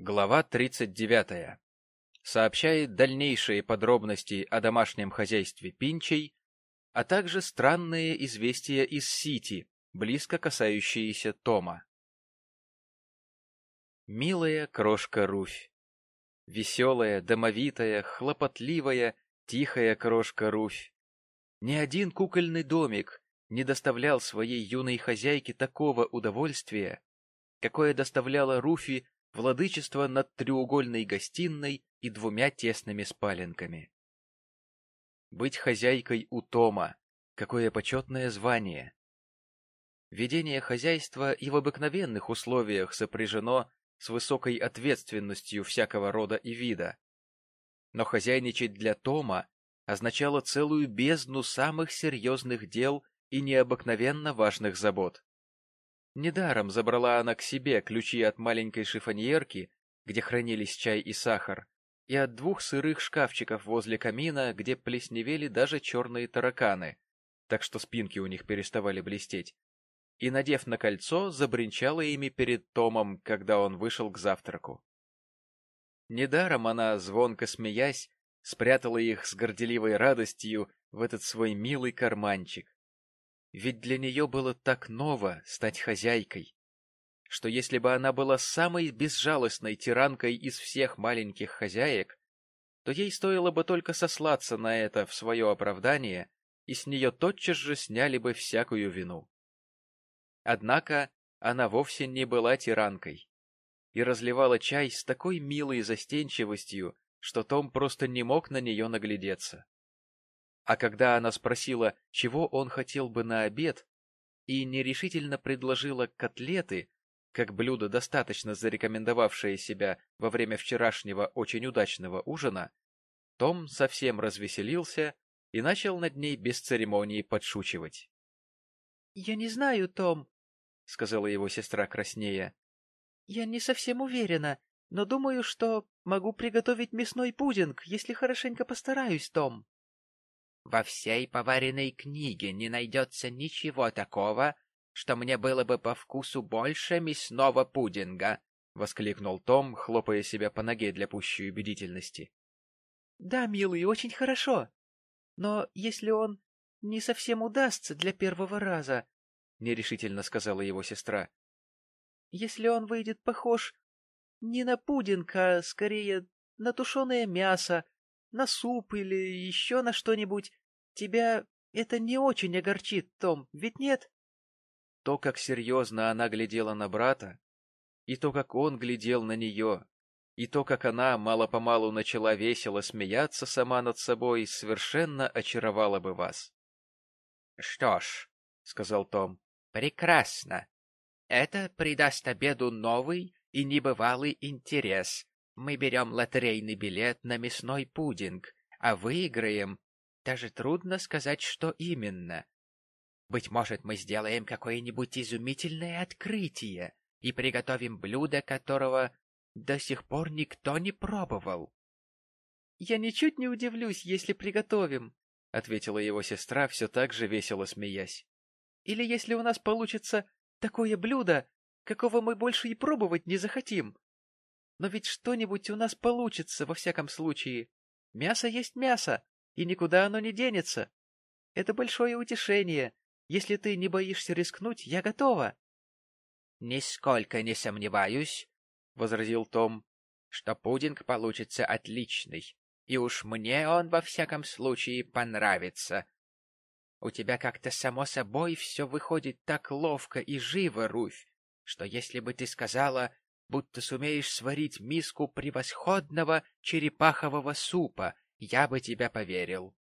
Глава 39. Сообщает дальнейшие подробности о домашнем хозяйстве Пинчей, а также странные известия из Сити, близко касающиеся Тома. Милая крошка Руфь. Веселая, домовитая, хлопотливая, тихая крошка Руфь. Ни один кукольный домик не доставлял своей юной хозяйке такого удовольствия, какое доставляло Руфи владычество над треугольной гостиной и двумя тесными спаленками. Быть хозяйкой у Тома — какое почетное звание! Ведение хозяйства и в обыкновенных условиях сопряжено с высокой ответственностью всякого рода и вида. Но хозяйничать для Тома означало целую бездну самых серьезных дел и необыкновенно важных забот. Недаром забрала она к себе ключи от маленькой шифоньерки, где хранились чай и сахар, и от двух сырых шкафчиков возле камина, где плесневели даже черные тараканы, так что спинки у них переставали блестеть. И, надев на кольцо, забринчала ими перед Томом, когда он вышел к завтраку. Недаром она, звонко смеясь, спрятала их с горделивой радостью в этот свой милый карманчик. Ведь для нее было так ново стать хозяйкой, что если бы она была самой безжалостной тиранкой из всех маленьких хозяек, то ей стоило бы только сослаться на это в свое оправдание, и с нее тотчас же сняли бы всякую вину. Однако она вовсе не была тиранкой и разливала чай с такой милой застенчивостью, что Том просто не мог на нее наглядеться. А когда она спросила, чего он хотел бы на обед, и нерешительно предложила котлеты, как блюдо, достаточно зарекомендовавшее себя во время вчерашнего очень удачного ужина, Том совсем развеселился и начал над ней без церемонии подшучивать. — Я не знаю, Том, — сказала его сестра краснея. — Я не совсем уверена, но думаю, что могу приготовить мясной пудинг, если хорошенько постараюсь, Том. Во всей поваренной книге не найдется ничего такого, что мне было бы по вкусу больше мясного пудинга, — воскликнул Том, хлопая себя по ноге для пущей убедительности. — Да, милый, очень хорошо. Но если он не совсем удастся для первого раза, — нерешительно сказала его сестра, — если он выйдет похож не на пудинг, а скорее на тушеное мясо, на суп или еще на что-нибудь, тебя это не очень огорчит, Том, ведь нет? То, как серьезно она глядела на брата, и то, как он глядел на нее, и то, как она мало-помалу начала весело смеяться сама над собой, совершенно очаровало бы вас. — Что ж, — сказал Том, — прекрасно. Это придаст обеду новый и небывалый интерес, мы берем лотерейный билет на мясной пудинг, а выиграем... Даже трудно сказать, что именно. Быть может, мы сделаем какое-нибудь изумительное открытие и приготовим блюдо, которого до сих пор никто не пробовал. — Я ничуть не удивлюсь, если приготовим, — ответила его сестра, все так же весело смеясь. — Или если у нас получится такое блюдо, какого мы больше и пробовать не захотим. Но ведь что-нибудь у нас получится, во всяком случае. Мясо есть мясо, и никуда оно не денется. Это большое утешение. Если ты не боишься рискнуть, я готова. — Нисколько не сомневаюсь, — возразил Том, — что пудинг получится отличный, и уж мне он во всяком случае понравится. У тебя как-то само собой все выходит так ловко и живо, Руфь, что если бы ты сказала, будто сумеешь сварить миску превосходного черепахового супа, я бы тебя поверил.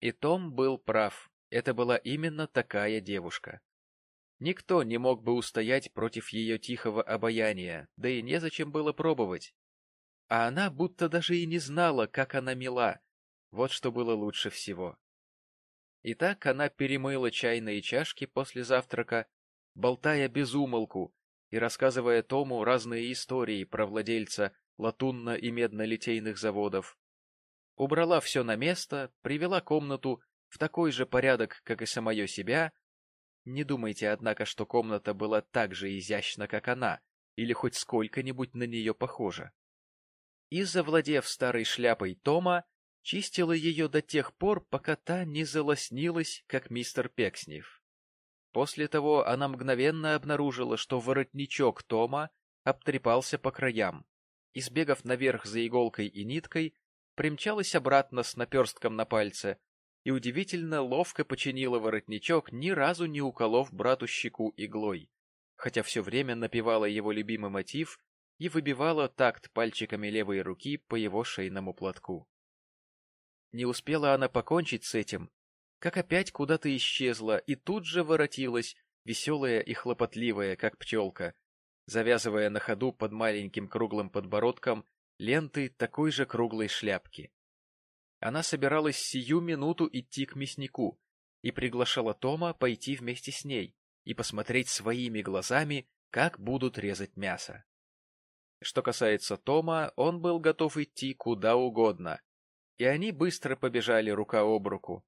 И Том был прав. Это была именно такая девушка. Никто не мог бы устоять против ее тихого обаяния, да и незачем было пробовать. А она будто даже и не знала, как она мила. Вот что было лучше всего. Итак, она перемыла чайные чашки после завтрака, болтая без умолку, и рассказывая Тому разные истории про владельца латунно- и медно-литейных заводов. Убрала все на место, привела комнату в такой же порядок, как и самое себя. Не думайте, однако, что комната была так же изящна, как она, или хоть сколько-нибудь на нее похожа. И, завладев старой шляпой Тома, чистила ее до тех пор, пока та не залоснилась, как мистер Пекснев. После того она мгновенно обнаружила, что воротничок Тома обтрепался по краям, и, наверх за иголкой и ниткой, примчалась обратно с наперстком на пальце и удивительно ловко починила воротничок, ни разу не уколов брату щеку иглой, хотя все время напевала его любимый мотив и выбивала такт пальчиками левой руки по его шейному платку. Не успела она покончить с этим, как опять куда-то исчезла и тут же воротилась, веселая и хлопотливая, как пчелка, завязывая на ходу под маленьким круглым подбородком ленты такой же круглой шляпки. Она собиралась сию минуту идти к мяснику и приглашала Тома пойти вместе с ней и посмотреть своими глазами, как будут резать мясо. Что касается Тома, он был готов идти куда угодно, и они быстро побежали рука об руку,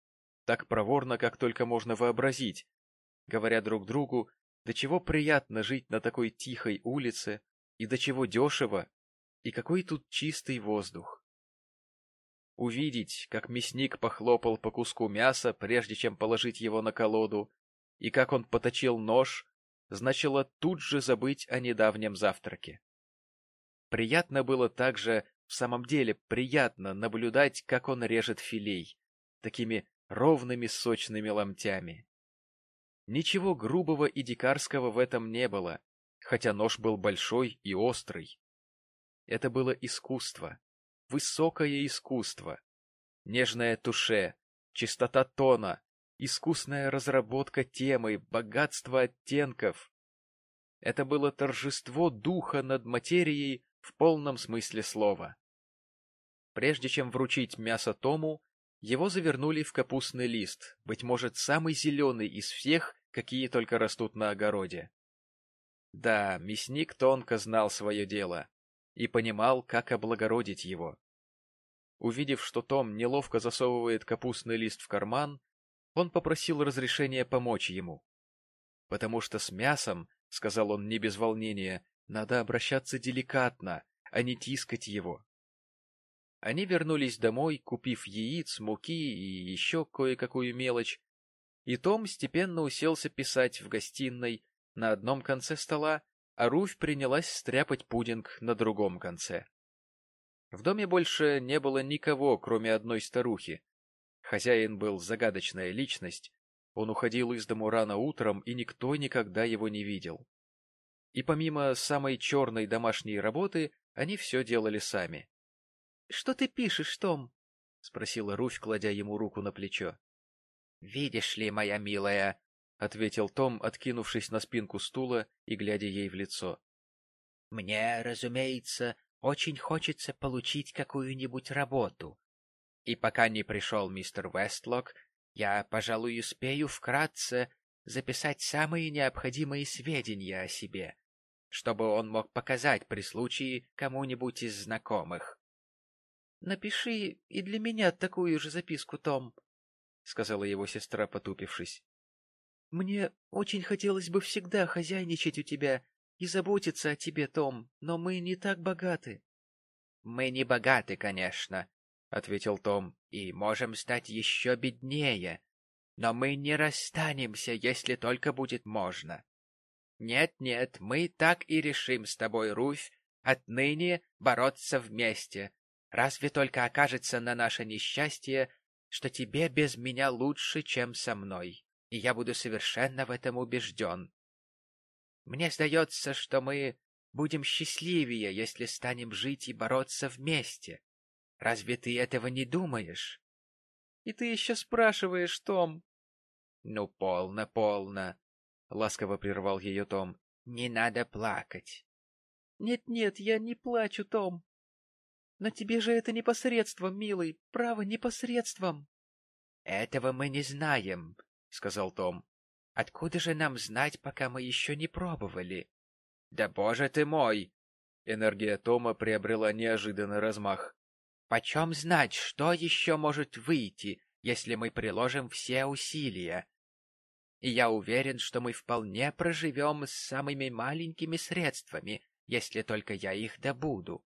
так проворно, как только можно вообразить, говоря друг другу, до чего приятно жить на такой тихой улице, и до чего дешево, и какой тут чистый воздух. Увидеть, как мясник похлопал по куску мяса, прежде чем положить его на колоду, и как он поточил нож, значило тут же забыть о недавнем завтраке. Приятно было также, в самом деле приятно наблюдать, как он режет филей, такими ровными сочными ломтями. Ничего грубого и дикарского в этом не было, хотя нож был большой и острый. Это было искусство, высокое искусство, нежное туше, чистота тона, искусная разработка темы, богатство оттенков. Это было торжество духа над материей в полном смысле слова. Прежде чем вручить мясо Тому, его завернули в капустный лист, быть может, самый зеленый из всех, какие только растут на огороде. Да, мясник тонко знал свое дело и понимал, как облагородить его. Увидев, что Том неловко засовывает капустный лист в карман, он попросил разрешения помочь ему. — Потому что с мясом, — сказал он не без волнения, — надо обращаться деликатно, а не тискать его. Они вернулись домой, купив яиц, муки и еще кое-какую мелочь, и Том степенно уселся писать в гостиной на одном конце стола, а Руфь принялась стряпать пудинг на другом конце. В доме больше не было никого, кроме одной старухи. Хозяин был загадочная личность, он уходил из дому рано утром, и никто никогда его не видел. И помимо самой черной домашней работы, они все делали сами. — Что ты пишешь, Том? — спросила Руфь, кладя ему руку на плечо. — Видишь ли, моя милая, — ответил Том, откинувшись на спинку стула и глядя ей в лицо. — Мне, разумеется, очень хочется получить какую-нибудь работу. И пока не пришел мистер Вестлок, я, пожалуй, успею вкратце записать самые необходимые сведения о себе, чтобы он мог показать при случае кому-нибудь из знакомых. — Напиши и для меня такую же записку, Том, — сказала его сестра, потупившись. Мне очень хотелось бы всегда хозяйничать у тебя и заботиться о тебе, Том, но мы не так богаты. — Мы не богаты, конечно, — ответил Том, — и можем стать еще беднее, но мы не расстанемся, если только будет можно. Нет-нет, мы так и решим с тобой, Руфь, отныне бороться вместе, разве только окажется на наше несчастье, что тебе без меня лучше, чем со мной и я буду совершенно в этом убежден. Мне сдается, что мы будем счастливее, если станем жить и бороться вместе. Разве ты этого не думаешь? И ты еще спрашиваешь, Том? Ну, полно, полно, — ласково прервал ее Том. Не надо плакать. Нет-нет, я не плачу, Том. Но тебе же это непосредством, милый, право, непосредством. Этого мы не знаем, — сказал Том. — Откуда же нам знать, пока мы еще не пробовали? — Да боже ты мой! Энергия Тома приобрела неожиданный размах. — Почем знать, что еще может выйти, если мы приложим все усилия? И я уверен, что мы вполне проживем с самыми маленькими средствами, если только я их добуду. —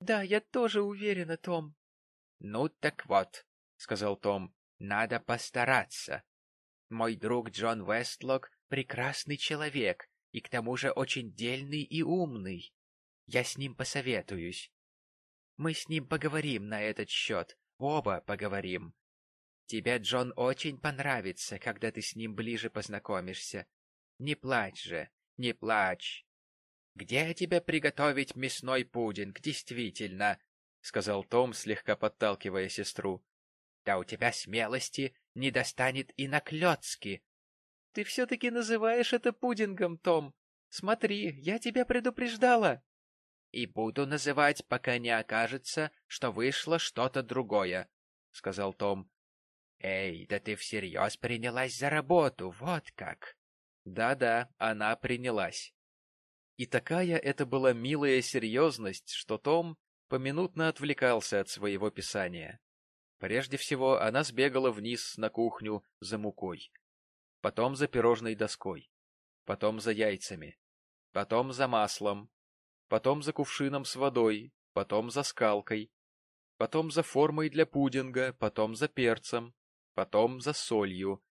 Да, я тоже уверена, Том. — Ну так вот, — сказал Том, — надо постараться. Мой друг Джон Вестлок — прекрасный человек, и к тому же очень дельный и умный. Я с ним посоветуюсь. Мы с ним поговорим на этот счет, оба поговорим. Тебе, Джон, очень понравится, когда ты с ним ближе познакомишься. Не плачь же, не плачь. Где тебе приготовить мясной пудинг, действительно? — сказал Том, слегка подталкивая сестру. — Да у тебя смелости не достанет и на клёцки. — Ты все-таки называешь это пудингом, Том. Смотри, я тебя предупреждала. — И буду называть, пока не окажется, что вышло что-то другое, — сказал Том. — Эй, да ты всерьез принялась за работу, вот как. Да-да, она принялась. И такая это была милая серьезность, что Том поминутно отвлекался от своего писания. Прежде всего она сбегала вниз на кухню за мукой, потом за пирожной доской, потом за яйцами, потом за маслом, потом за кувшином с водой, потом за скалкой, потом за формой для пудинга, потом за перцем, потом за солью,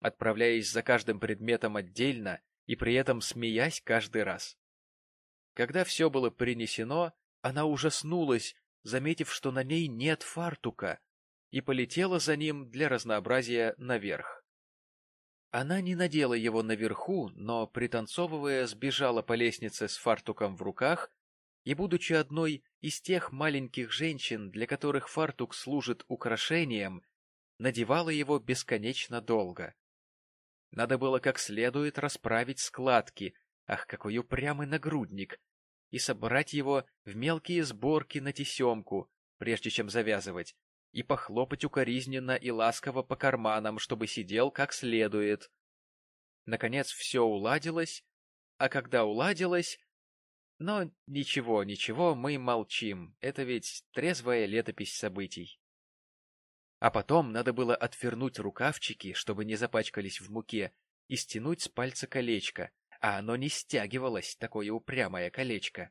отправляясь за каждым предметом отдельно и при этом смеясь каждый раз. Когда все было принесено, она ужаснулась, заметив, что на ней нет фартука, и полетела за ним для разнообразия наверх. Она не надела его наверху, но, пританцовывая, сбежала по лестнице с фартуком в руках и, будучи одной из тех маленьких женщин, для которых фартук служит украшением, надевала его бесконечно долго. Надо было как следует расправить складки, ах, какой упрямый нагрудник, и собрать его в мелкие сборки на тесемку, прежде чем завязывать, и похлопать укоризненно и ласково по карманам, чтобы сидел как следует. Наконец все уладилось, а когда уладилось... Но ничего, ничего, мы молчим, это ведь трезвая летопись событий. А потом надо было отвернуть рукавчики, чтобы не запачкались в муке, и стянуть с пальца колечко, а оно не стягивалось, такое упрямое колечко.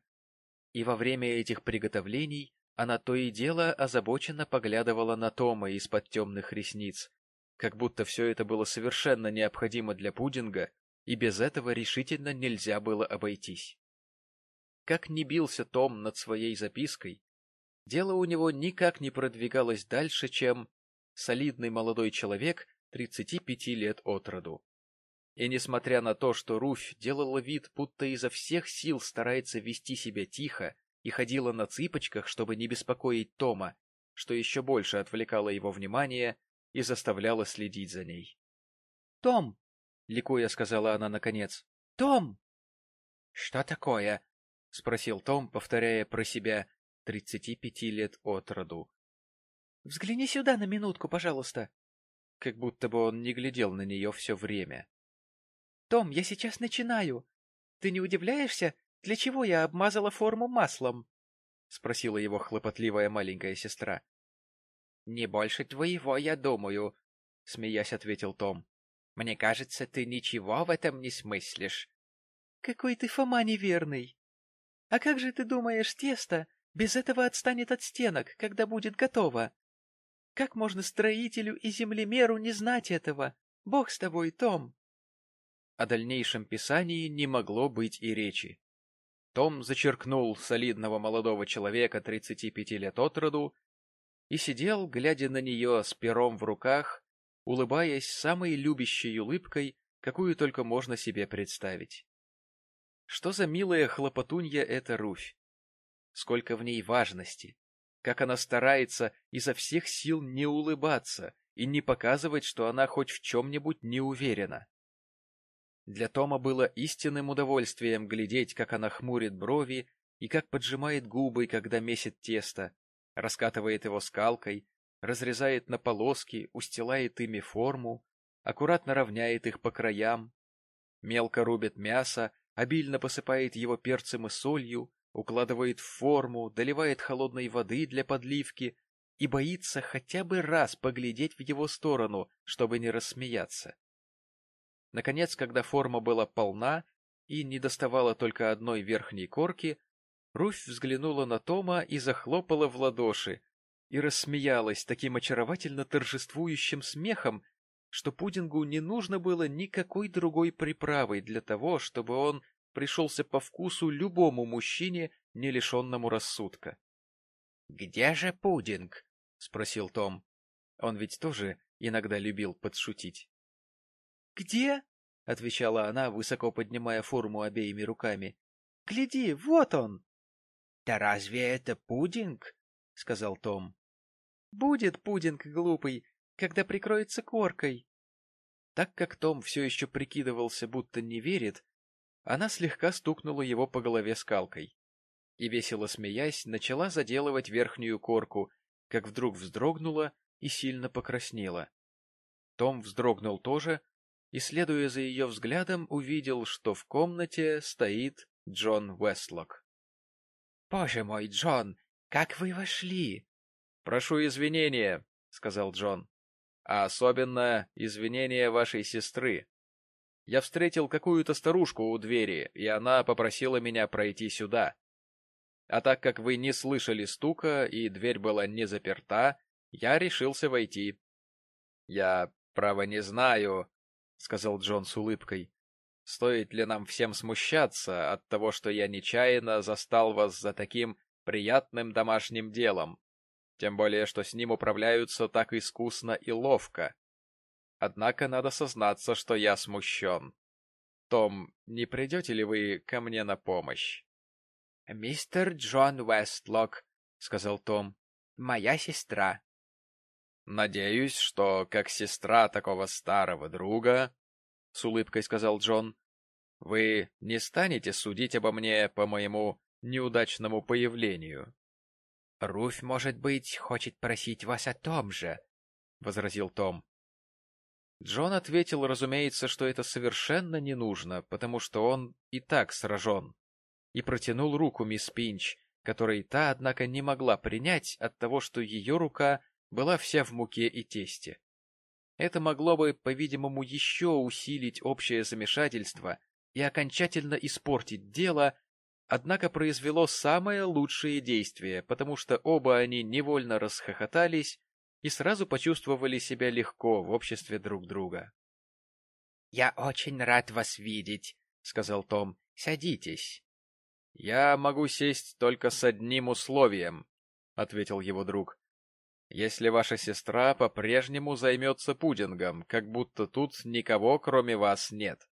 И во время этих приготовлений она то и дело озабоченно поглядывала на Тома из-под темных ресниц, как будто все это было совершенно необходимо для пудинга, и без этого решительно нельзя было обойтись. Как ни бился Том над своей запиской, дело у него никак не продвигалось дальше, чем солидный молодой человек 35 лет от роду. И несмотря на то, что Руфь делала вид, будто изо всех сил старается вести себя тихо и ходила на цыпочках, чтобы не беспокоить Тома, что еще больше отвлекало его внимание и заставляло следить за ней. — Том! — ликуя сказала она наконец. — Том! — Что такое? — спросил Том, повторяя про себя тридцати пяти лет от роду. — Взгляни сюда на минутку, пожалуйста. Как будто бы он не глядел на нее все время. — Том, я сейчас начинаю. Ты не удивляешься, для чего я обмазала форму маслом? — спросила его хлопотливая маленькая сестра. — Не больше твоего, я думаю, — смеясь ответил Том. — Мне кажется, ты ничего в этом не смыслишь. — Какой ты, Фома, неверный! А как же ты думаешь, тесто без этого отстанет от стенок, когда будет готово? Как можно строителю и землемеру не знать этого? Бог с тобой, Том! О дальнейшем писании не могло быть и речи. Том зачеркнул солидного молодого человека 35 лет от роду и сидел, глядя на нее с пером в руках, улыбаясь самой любящей улыбкой, какую только можно себе представить. Что за милая хлопотунья эта Руфь! Сколько в ней важности! Как она старается изо всех сил не улыбаться и не показывать, что она хоть в чем-нибудь не уверена. Для Тома было истинным удовольствием глядеть, как она хмурит брови и как поджимает губы, когда месит тесто, раскатывает его скалкой, разрезает на полоски, устилает ими форму, аккуратно равняет их по краям, мелко рубит мясо, обильно посыпает его перцем и солью, укладывает в форму, доливает холодной воды для подливки и боится хотя бы раз поглядеть в его сторону, чтобы не рассмеяться. Наконец, когда форма была полна, и не доставала только одной верхней корки, Руфь взглянула на Тома и захлопала в ладоши, и рассмеялась таким очаровательно торжествующим смехом, что пудингу не нужно было никакой другой приправы для того, чтобы он пришелся по вкусу любому мужчине, не лишенному рассудка. — Где же пудинг? — спросил Том. Он ведь тоже иногда любил подшутить. — Где? — отвечала она, высоко поднимая форму обеими руками. — Гляди, вот он! — Да разве это пудинг? — сказал Том. — Будет пудинг, глупый, когда прикроется коркой. Так как Том все еще прикидывался, будто не верит, она слегка стукнула его по голове скалкой и, весело смеясь, начала заделывать верхнюю корку, как вдруг вздрогнула и сильно покраснела. Том вздрогнул тоже и, следуя за ее взглядом, увидел, что в комнате стоит Джон Вестлок. — Боже мой, Джон, как вы вошли? — Прошу извинения, — сказал Джон, — а особенно извинения вашей сестры. Я встретил какую-то старушку у двери, и она попросила меня пройти сюда. А так как вы не слышали стука и дверь была не заперта, я решился войти. — Я, право, не знаю, — сказал Джон с улыбкой. — Стоит ли нам всем смущаться от того, что я нечаянно застал вас за таким приятным домашним делом, тем более, что с ним управляются так искусно и ловко. Однако надо сознаться, что я смущен. Том, не придете ли вы ко мне на помощь? — Мистер Джон Вестлок, — сказал Том, — моя сестра. — Надеюсь, что как сестра такого старого друга, — с улыбкой сказал Джон, — вы не станете судить обо мне по моему неудачному появлению. — Руфь, может быть, хочет просить вас о том же, — возразил Том. Джон ответил, разумеется, что это совершенно не нужно, потому что он и так сражен, и протянул руку мисс Пинч, которой та, однако, не могла принять от того, что ее рука была вся в муке и тесте. Это могло бы, по-видимому, еще усилить общее замешательство и окончательно испортить дело, однако произвело самое лучшее действие, потому что оба они невольно расхохотались и сразу почувствовали себя легко в обществе друг друга. — Я очень рад вас видеть, — сказал Том. — Садитесь. — Я могу сесть только с одним условием, — ответил его друг. — Если ваша сестра по-прежнему займется пудингом, как будто тут никого, кроме вас, нет.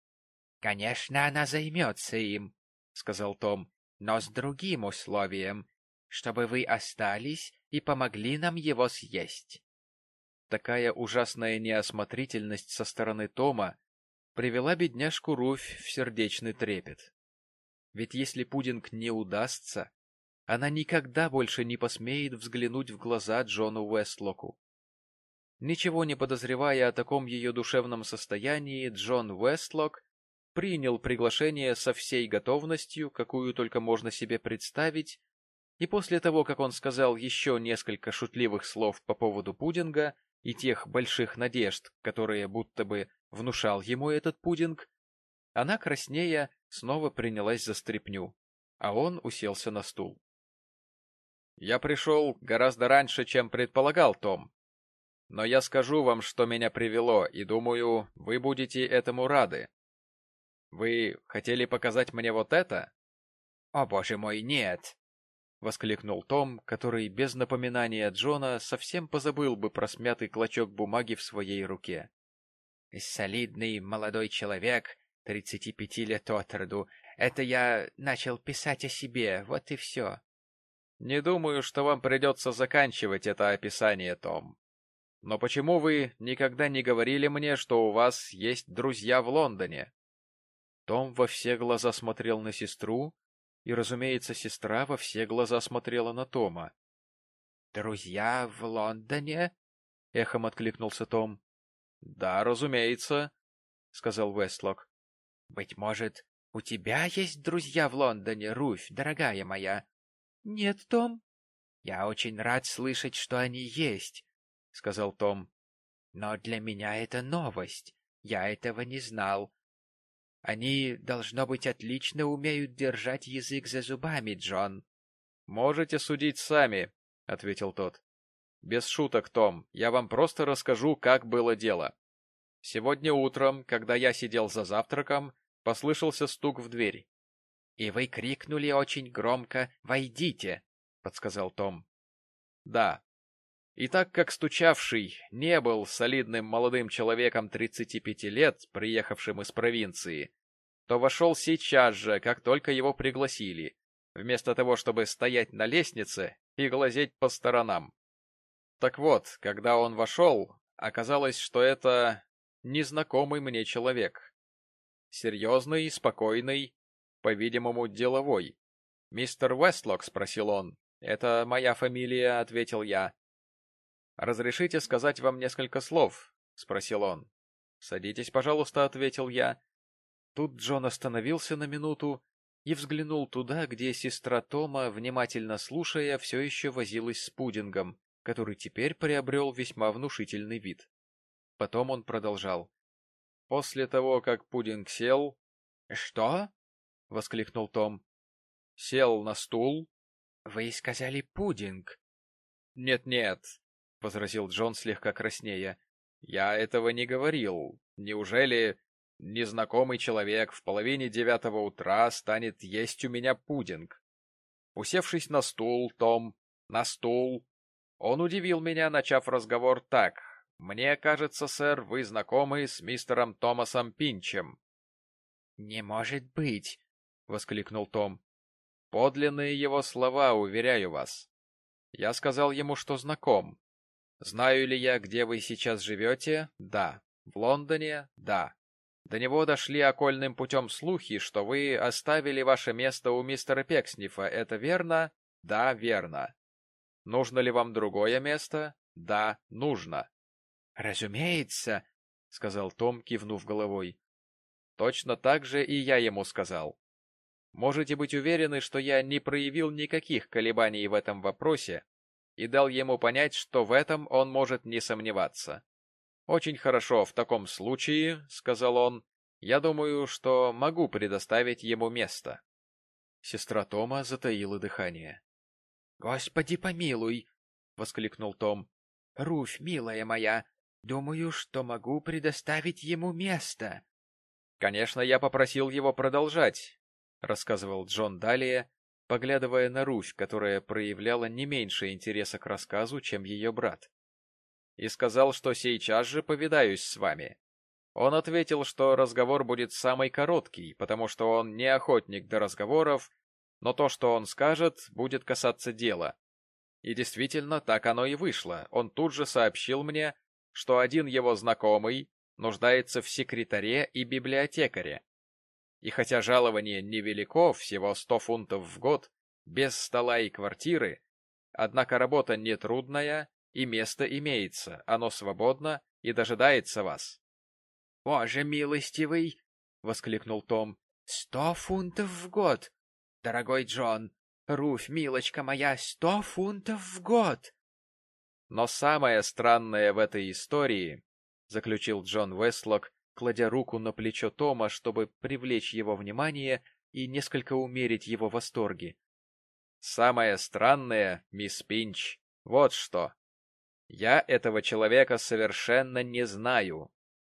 — Конечно, она займется им, — сказал Том, — но с другим условием, чтобы вы остались и помогли нам его съесть. Такая ужасная неосмотрительность со стороны Тома привела бедняжку Руфь в сердечный трепет. Ведь если пудинг не удастся, она никогда больше не посмеет взглянуть в глаза Джону Уэстлоку. Ничего не подозревая о таком ее душевном состоянии, Джон Уэстлок принял приглашение со всей готовностью, какую только можно себе представить, и после того, как он сказал еще несколько шутливых слов по поводу пудинга и тех больших надежд, которые будто бы внушал ему этот пудинг, она, краснея, снова принялась за стряпню, а он уселся на стул. — Я пришел гораздо раньше, чем предполагал Том. Но я скажу вам, что меня привело, и думаю, вы будете этому рады. Вы хотели показать мне вот это? — О, боже мой, нет! — воскликнул Том, который без напоминания Джона совсем позабыл бы про смятый клочок бумаги в своей руке. — Солидный молодой человек, тридцати пяти лет от роду. Это я начал писать о себе, вот и все. — Не думаю, что вам придется заканчивать это описание, Том. Но почему вы никогда не говорили мне, что у вас есть друзья в Лондоне? Том во все глаза смотрел на сестру, и, разумеется, сестра во все глаза смотрела на Тома. — Друзья в Лондоне? — эхом откликнулся Том. — Да, разумеется, — сказал Вестлок. — Быть может, у тебя есть друзья в Лондоне, Руфь, дорогая моя? — Нет, Том. — Я очень рад слышать, что они есть, — сказал Том. — Но для меня это новость. Я этого не знал. Они, должно быть, отлично умеют держать язык за зубами, Джон. — Можете судить сами, — ответил тот. — Без шуток, Том, я вам просто расскажу, как было дело. Сегодня утром, когда я сидел за завтраком, послышался стук в дверь. — И вы крикнули очень громко «Войдите!» — подсказал Том. — Да. И так как стучавший не был солидным молодым человеком 35 лет, приехавшим из провинции, то вошел сейчас же, как только его пригласили, вместо того, чтобы стоять на лестнице и глазеть по сторонам. Так вот, когда он вошел, оказалось, что это незнакомый мне человек. Серьезный, спокойный, по-видимому, деловой. «Мистер Вестлок?» — спросил он. «Это моя фамилия», — ответил я. «Разрешите сказать вам несколько слов?» — спросил он. «Садитесь, пожалуйста», — ответил я. Тут Джон остановился на минуту и взглянул туда, где сестра Тома, внимательно слушая, все еще возилась с пудингом, который теперь приобрел весьма внушительный вид. Потом он продолжал. После того, как пудинг сел... — Что? — воскликнул Том. — Сел на стул. — Вы сказали пудинг. «Нет, — Нет-нет, — возразил Джон слегка краснея. — Я этого не говорил. Неужели незнакомый человек в половине девятого утра станет есть у меня пудинг? Усевшись на стул, Том, на стул, он удивил меня, начав разговор так. Мне кажется, сэр, вы знакомы с мистером Томасом Пинчем. — Не может быть! — воскликнул Том. — Подлинные его слова, уверяю вас. Я сказал ему, что знаком. Знаю ли я, где вы сейчас живете? Да. В Лондоне? Да. До него дошли окольным путем слухи, что вы оставили ваше место у мистера Пекснифа. Это верно? Да, верно. Нужно ли вам другое место? Да, нужно. «Разумеется», — сказал Том, кивнув головой. «Точно так же и я ему сказал. Можете быть уверены, что я не проявил никаких колебаний в этом вопросе и дал ему понять, что в этом он может не сомневаться. «Очень хорошо, в таком случае», — сказал он, — «я думаю, что могу предоставить ему место». Сестра Тома затаила дыхание. «Господи помилуй!» — воскликнул Том. «Руфь, милая моя, Думаю, что могу предоставить ему место. Конечно, я попросил его продолжать, рассказывал Джон далее, поглядывая на Руфь, которая проявляла не меньше интереса к рассказу, чем ее брат. И сказал, что сейчас же повидаюсь с вами. Он ответил, что разговор будет самый короткий, потому что он не охотник до разговоров, но то, что он скажет, будет касаться дела. И действительно, так оно и вышло. Он тут же сообщил мне, что один его знакомый нуждается в секретаре и библиотекаре. И хотя жалование невелико, всего сто фунтов в год, без стола и квартиры, однако работа нетрудная и место имеется, оно свободно и дожидается вас. — Боже милостивый! — воскликнул Том. — Сто фунтов в год! Дорогой Джон, Руфь, милочка моя, сто фунтов в год! Но самое странное в этой истории, — заключил Джон Вестлок, кладя руку на плечо Тома, чтобы привлечь его внимание и несколько умерить его восторги. Самое странное, мисс Пинч, вот что. Я этого человека совершенно не знаю,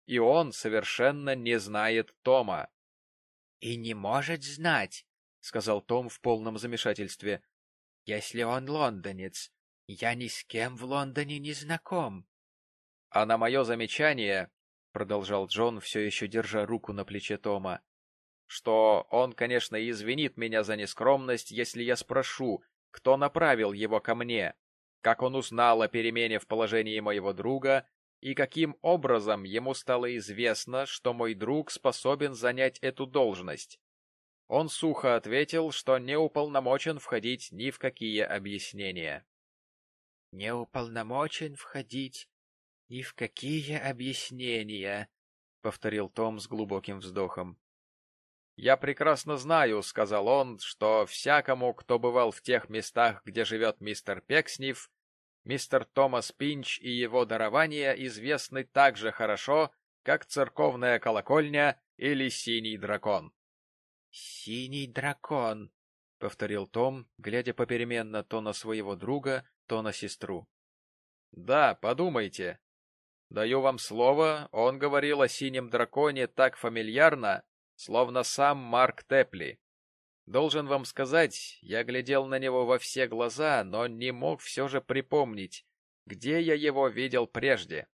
и он совершенно не знает Тома. — И не может знать, — сказал Том в полном замешательстве, — если он лондонец. Я ни с кем в Лондоне не знаком. — А на мое замечание, — продолжал Джон, все еще держа руку на плече Тома, — что он, конечно, извинит меня за нескромность, если я спрошу, кто направил его ко мне, как он узнал о перемене в положении моего друга и каким образом ему стало известно, что мой друг способен занять эту должность. Он сухо ответил, что не уполномочен входить ни в какие объяснения не уполномочен входить ни в какие объяснения, — повторил Том с глубоким вздохом. — Я прекрасно знаю, — сказал он, — что всякому, кто бывал в тех местах, где живет мистер Пекснев, мистер Томас Пинч и его дарования известны так же хорошо, как церковная колокольня или синий дракон. — Синий дракон, — повторил Том, глядя попеременно то на своего друга, то на сестру. — Да, подумайте. Даю вам слово, он говорил о синем драконе так фамильярно, словно сам Марк Тепли. Должен вам сказать, я глядел на него во все глаза, но не мог все же припомнить, где я его видел прежде.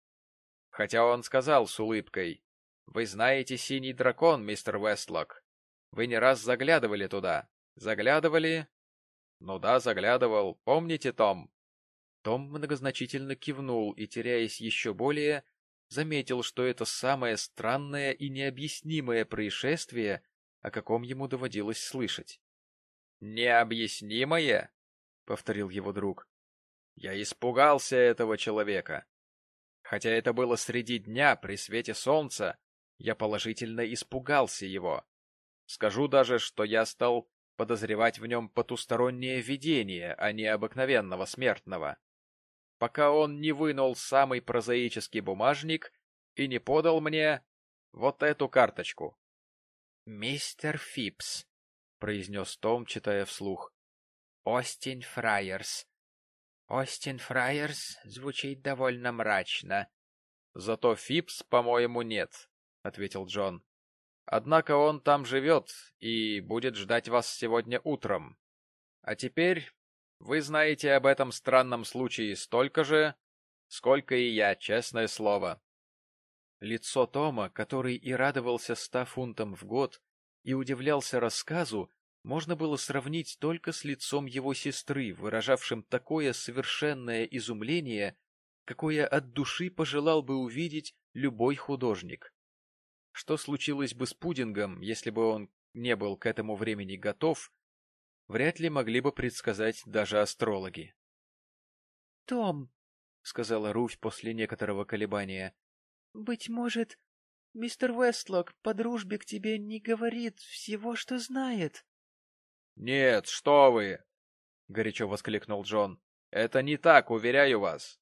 Хотя он сказал с улыбкой, «Вы знаете синий дракон, мистер Вестлок. Вы не раз заглядывали туда. Заглядывали?» «Ну да, заглядывал. Помните, Том?» Том многозначительно кивнул и, теряясь еще более, заметил, что это самое странное и необъяснимое происшествие, о каком ему доводилось слышать. «Необъяснимое?» — повторил его друг. «Я испугался этого человека. Хотя это было среди дня при свете солнца, я положительно испугался его. Скажу даже, что я стал подозревать в нем потустороннее видение, а не обыкновенного смертного. Пока он не вынул самый прозаический бумажник и не подал мне вот эту карточку. «Мистер Фипс», — произнес Том, читая вслух. «Остин Фрайерс. Остин Фрайерс звучит довольно мрачно». «Зато Фипс, по-моему, нет», — ответил Джон. «Однако он там живет и будет ждать вас сегодня утром. А теперь вы знаете об этом странном случае столько же, сколько и я, честное слово. Лицо Тома, который и радовался ста фунтам в год, и удивлялся рассказу, можно было сравнить только с лицом его сестры, выражавшим такое совершенное изумление, какое от души пожелал бы увидеть любой художник. Что случилось бы с пудингом, если бы он не был к этому времени готов, вряд ли могли бы предсказать даже астрологи. — Том, — сказала Руфь после некоторого колебания, быть может, мистер Вестлок по дружбе к тебе не говорит всего, что знает? — Нет, что вы! — горячо воскликнул Джон. — Это не так, уверяю вас.